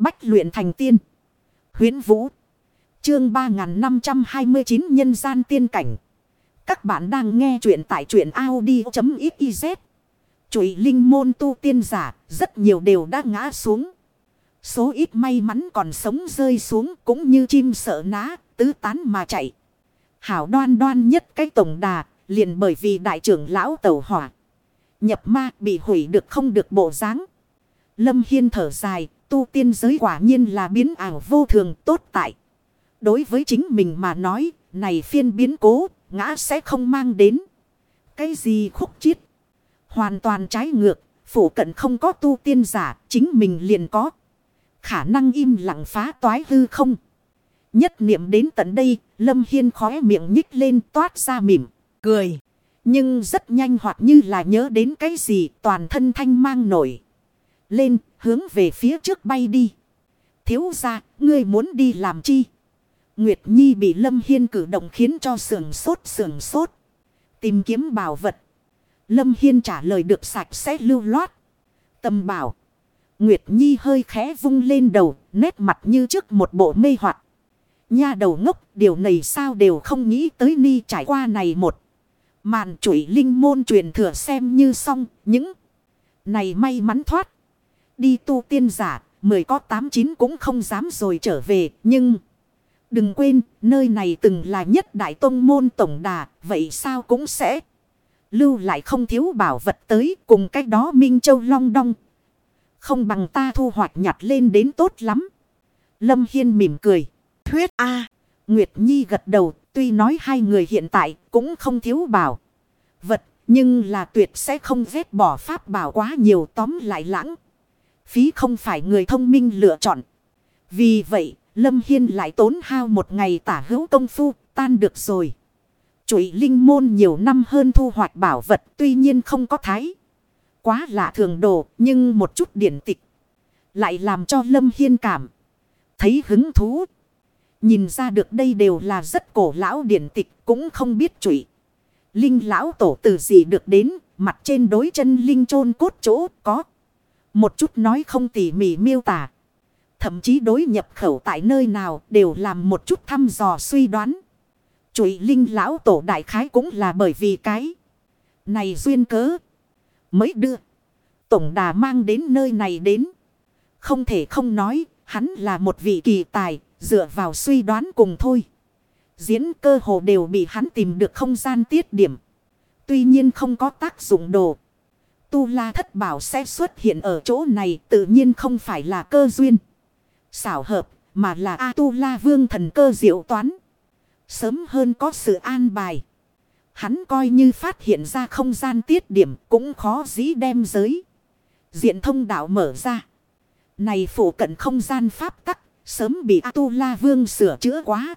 Bách luyện thành tiên. huyễn Vũ. Chương 3529 Nhân gian tiên cảnh. Các bạn đang nghe truyện tại truyện Audi.xyz. Chuỗi linh môn tu tiên giả, rất nhiều đều đã ngã xuống. Số ít may mắn còn sống rơi xuống cũng như chim sợ ná, tứ tán mà chạy. Hảo đoan đoan nhất cái tổng đà, liền bởi vì đại trưởng lão tẩu hỏa. Nhập ma bị hủy được không được bộ dáng Lâm Hiên thở dài, tu tiên giới quả nhiên là biến ảo vô thường tốt tại. Đối với chính mình mà nói, này phiên biến cố, ngã sẽ không mang đến. Cái gì khúc chiết? Hoàn toàn trái ngược, phủ cận không có tu tiên giả, chính mình liền có. Khả năng im lặng phá toái hư không. Nhất niệm đến tận đây, Lâm Hiên khóe miệng nhích lên toát ra mỉm, cười. Nhưng rất nhanh hoặc như là nhớ đến cái gì toàn thân thanh mang nổi. Lên, hướng về phía trước bay đi. Thiếu ra, ngươi muốn đi làm chi? Nguyệt Nhi bị Lâm Hiên cử động khiến cho sườn sốt sườn sốt. Tìm kiếm bảo vật. Lâm Hiên trả lời được sạch sẽ lưu loát. Tâm bảo. Nguyệt Nhi hơi khẽ vung lên đầu, nét mặt như trước một bộ mê hoặc Nha đầu ngốc, điều này sao đều không nghĩ tới ni trải qua này một. Màn chuỗi linh môn truyền thừa xem như xong, những này may mắn thoát. Đi tu tiên giả, mười có tám chín cũng không dám rồi trở về, nhưng... Đừng quên, nơi này từng là nhất đại tông môn tổng đà, vậy sao cũng sẽ lưu lại không thiếu bảo vật tới cùng cách đó Minh Châu long đong. Không bằng ta thu hoạch nhặt lên đến tốt lắm. Lâm Hiên mỉm cười. Thuyết A. Nguyệt Nhi gật đầu, tuy nói hai người hiện tại cũng không thiếu bảo vật, nhưng là tuyệt sẽ không vết bỏ pháp bảo quá nhiều tóm lại lãng. Phí không phải người thông minh lựa chọn. Vì vậy, Lâm Hiên lại tốn hao một ngày tả hữu công phu, tan được rồi. Chuỗi linh môn nhiều năm hơn thu hoạch bảo vật tuy nhiên không có thái. Quá lạ thường đồ, nhưng một chút điển tịch. Lại làm cho Lâm Hiên cảm. Thấy hứng thú. Nhìn ra được đây đều là rất cổ lão điển tịch cũng không biết chuỗi. Linh lão tổ từ gì được đến, mặt trên đối chân linh chôn cốt chỗ có. Một chút nói không tỉ mỉ miêu tả. Thậm chí đối nhập khẩu tại nơi nào đều làm một chút thăm dò suy đoán. Chuỗi linh lão tổ đại khái cũng là bởi vì cái này duyên cớ. Mới đưa. Tổng đà mang đến nơi này đến. Không thể không nói, hắn là một vị kỳ tài, dựa vào suy đoán cùng thôi. Diễn cơ hồ đều bị hắn tìm được không gian tiết điểm. Tuy nhiên không có tác dụng đồ. Tu La thất bảo sẽ xuất hiện ở chỗ này tự nhiên không phải là cơ duyên. Xảo hợp mà là A Tu La vương thần cơ diệu toán. Sớm hơn có sự an bài. Hắn coi như phát hiện ra không gian tiết điểm cũng khó dĩ đem giới. Diện thông đạo mở ra. Này phủ cận không gian pháp tắc, sớm bị A-tu-la vương sửa chữa quá.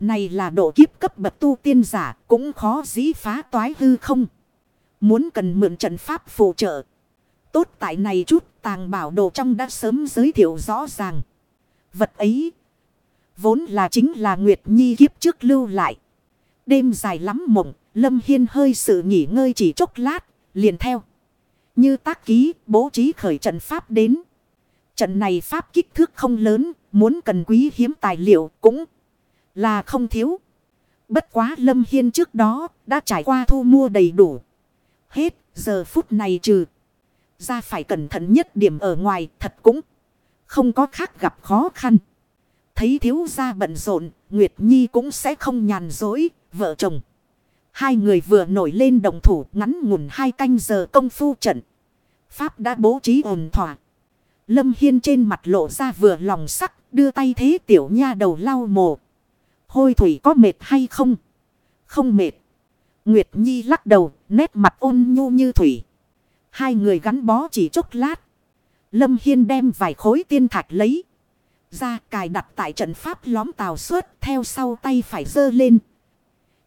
Này là độ kiếp cấp bậc tu tiên giả, cũng khó dĩ phá toái hư không. Muốn cần mượn trận pháp phụ trợ. Tốt tại này chút tàng bảo đồ trong đã sớm giới thiệu rõ ràng. Vật ấy vốn là chính là Nguyệt Nhi kiếp trước lưu lại. Đêm dài lắm mộng, Lâm Hiên hơi sự nghỉ ngơi chỉ chốc lát, liền theo. Như tác ký, bố trí khởi trận pháp đến. Trận này pháp kích thước không lớn, muốn cần quý hiếm tài liệu cũng là không thiếu. Bất quá Lâm Hiên trước đó đã trải qua thu mua đầy đủ. Hết, giờ phút này trừ. Ra phải cẩn thận nhất điểm ở ngoài, thật cũng không có khác gặp khó khăn. Thấy thiếu gia bận rộn, Nguyệt Nhi cũng sẽ không nhàn dối, vợ chồng. Hai người vừa nổi lên đồng thủ ngắn ngủn hai canh giờ công phu trận. Pháp đã bố trí ổn thỏa. Lâm Hiên trên mặt lộ ra vừa lòng sắc, đưa tay thế tiểu nha đầu lau mồ. Hôi thủy có mệt hay không? Không mệt. Nguyệt Nhi lắc đầu, nét mặt ôn nhu như thủy. Hai người gắn bó chỉ chốc lát. Lâm Hiên đem vài khối tiên thạch lấy. Ra cài đặt tại trận pháp lõm tàu suốt theo sau tay phải dơ lên.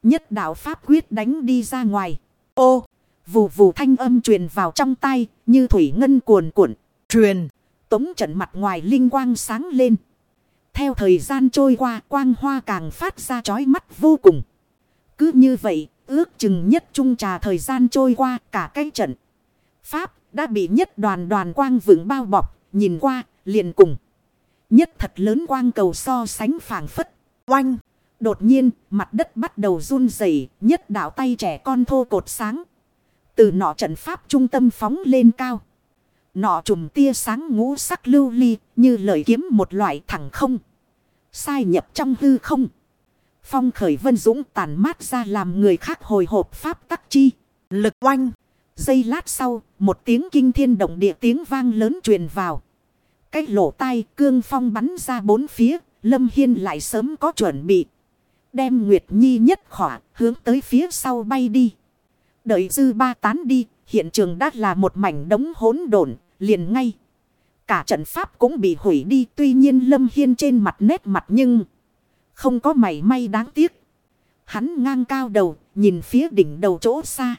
Nhất đạo pháp quyết đánh đi ra ngoài. Ô! Vù vù thanh âm truyền vào trong tay như thủy ngân cuồn cuộn. Truyền! Tống trận mặt ngoài linh quang sáng lên. Theo thời gian trôi qua quang hoa càng phát ra chói mắt vô cùng. Cứ như vậy, ước chừng nhất trung trà thời gian trôi qua cả cái trận. Pháp đã bị nhất đoàn đoàn quang vững bao bọc, nhìn qua, liền cùng. Nhất thật lớn quang cầu so sánh phảng phất. Oanh! Đột nhiên, mặt đất bắt đầu run rẩy nhất đảo tay trẻ con thô cột sáng. Từ nọ trận pháp trung tâm phóng lên cao. Nọ trùm tia sáng ngũ sắc lưu ly, như lời kiếm một loại thẳng không. Sai nhập trong hư không. Phong khởi vân dũng tàn mát ra làm người khác hồi hộp pháp tắc chi. Lực oanh. Giây lát sau, một tiếng kinh thiên động địa tiếng vang lớn truyền vào. Cái lỗ tai cương phong bắn ra bốn phía, Lâm Hiên lại sớm có chuẩn bị. Đem Nguyệt Nhi nhất khỏa, hướng tới phía sau bay đi. Đợi dư ba tán đi, hiện trường đã là một mảnh đống hỗn độn liền ngay. Cả trận pháp cũng bị hủy đi, tuy nhiên Lâm Hiên trên mặt nét mặt nhưng không có mảy may đáng tiếc. Hắn ngang cao đầu, nhìn phía đỉnh đầu chỗ xa.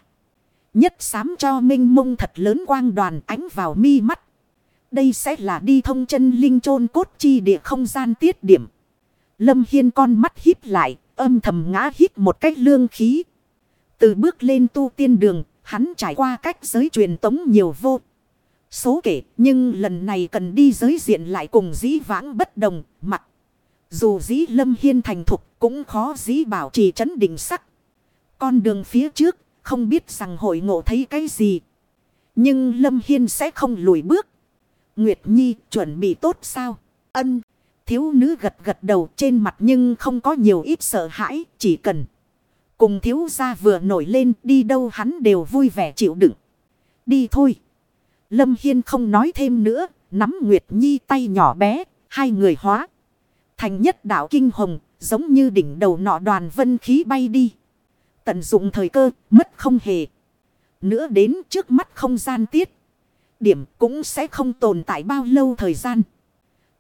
Nhất sám cho minh mông thật lớn quang đoàn ánh vào mi mắt. Đây sẽ là đi thông chân linh chôn cốt chi địa không gian tiết điểm. Lâm Hiên con mắt híp lại, âm thầm ngã hít một cách lương khí. Từ bước lên tu tiên đường, hắn trải qua cách giới truyền tống nhiều vô. Số kể, nhưng lần này cần đi giới diện lại cùng dĩ vãng bất đồng, mặt. Dù dĩ lâm hiên thành thục, cũng khó dĩ bảo trì chấn định sắc. Con đường phía trước, không biết rằng hội ngộ thấy cái gì. Nhưng lâm hiên sẽ không lùi bước. Nguyệt Nhi chuẩn bị tốt sao? Ân. Thiếu nữ gật gật đầu trên mặt nhưng không có nhiều ít sợ hãi. Chỉ cần cùng thiếu gia vừa nổi lên đi đâu hắn đều vui vẻ chịu đựng. Đi thôi. Lâm Hiên không nói thêm nữa. Nắm Nguyệt Nhi tay nhỏ bé. Hai người hóa. Thành nhất đạo kinh hồng. Giống như đỉnh đầu nọ đoàn vân khí bay đi. Tận dụng thời cơ. Mất không hề. Nữa đến trước mắt không gian tiết điểm cũng sẽ không tồn tại bao lâu thời gian.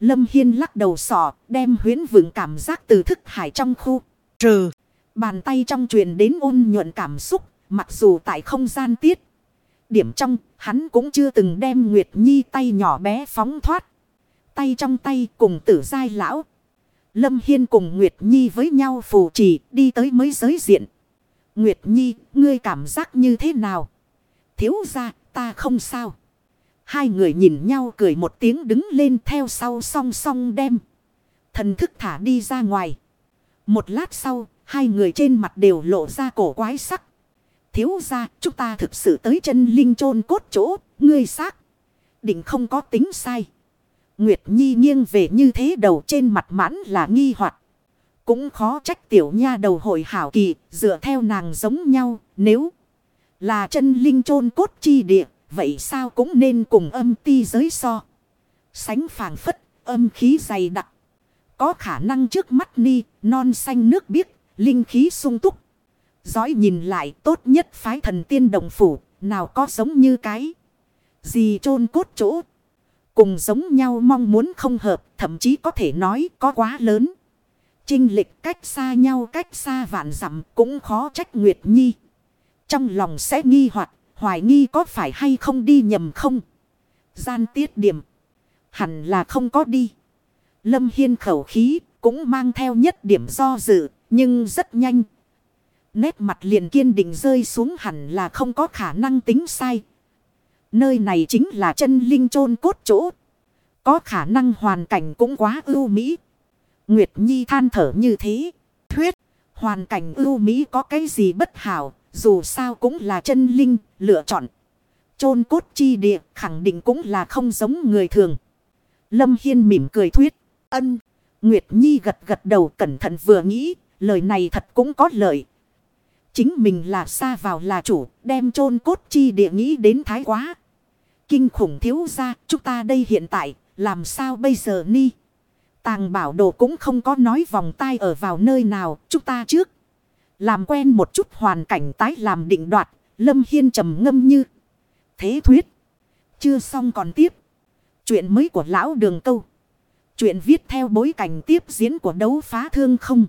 Lâm Hiên lắc đầu sỏ, đem huyến vững cảm giác từ thức hải trong khu. Trừ, bàn tay trong truyền đến ôn nhuận cảm xúc, mặc dù tại không gian tiết. Điểm trong, hắn cũng chưa từng đem Nguyệt Nhi tay nhỏ bé phóng thoát. Tay trong tay cùng tử giai lão. Lâm Hiên cùng Nguyệt Nhi với nhau phù trì đi tới mới giới diện. Nguyệt Nhi, ngươi cảm giác như thế nào? Thiếu ra, ta không sao. Hai người nhìn nhau cười một tiếng đứng lên theo sau song song đem. Thần thức thả đi ra ngoài. Một lát sau, hai người trên mặt đều lộ ra cổ quái sắc. Thiếu ra, chúng ta thực sự tới chân linh chôn cốt chỗ, ngươi xác. Định không có tính sai. Nguyệt Nhi nghiêng về như thế đầu trên mặt mãn là nghi hoặc Cũng khó trách tiểu nha đầu hội hảo kỳ, dựa theo nàng giống nhau, nếu là chân linh chôn cốt chi địa. Vậy sao cũng nên cùng âm ti giới so. Sánh phàng phất, âm khí dày đặc. Có khả năng trước mắt ni, non xanh nước biếc, linh khí sung túc. Giói nhìn lại tốt nhất phái thần tiên đồng phủ, nào có giống như cái. Gì chôn cốt chỗ. Cùng giống nhau mong muốn không hợp, thậm chí có thể nói có quá lớn. Trinh lịch cách xa nhau cách xa vạn dặm cũng khó trách Nguyệt Nhi. Trong lòng sẽ nghi hoặc Hoài nghi có phải hay không đi nhầm không? Gian tiết điểm. Hẳn là không có đi. Lâm Hiên khẩu khí cũng mang theo nhất điểm do dự. Nhưng rất nhanh. Nét mặt liền kiên định rơi xuống hẳn là không có khả năng tính sai. Nơi này chính là chân linh chôn cốt chỗ. Có khả năng hoàn cảnh cũng quá ưu mỹ. Nguyệt Nhi than thở như thế. Thuyết. Hoàn cảnh ưu mỹ có cái gì bất hảo. Dù sao cũng là chân linh, lựa chọn. chôn cốt chi địa, khẳng định cũng là không giống người thường. Lâm Hiên mỉm cười thuyết. Ân. Nguyệt Nhi gật gật đầu cẩn thận vừa nghĩ, lời này thật cũng có lợi. Chính mình là xa vào là chủ, đem chôn cốt chi địa nghĩ đến thái quá. Kinh khủng thiếu ra, chúng ta đây hiện tại, làm sao bây giờ ni? Tàng bảo đồ cũng không có nói vòng tay ở vào nơi nào, chúng ta trước. Làm quen một chút hoàn cảnh tái làm định đoạt. Lâm Hiên trầm ngâm như. Thế thuyết. Chưa xong còn tiếp. Chuyện mới của lão đường câu. Chuyện viết theo bối cảnh tiếp diễn của đấu phá thương không.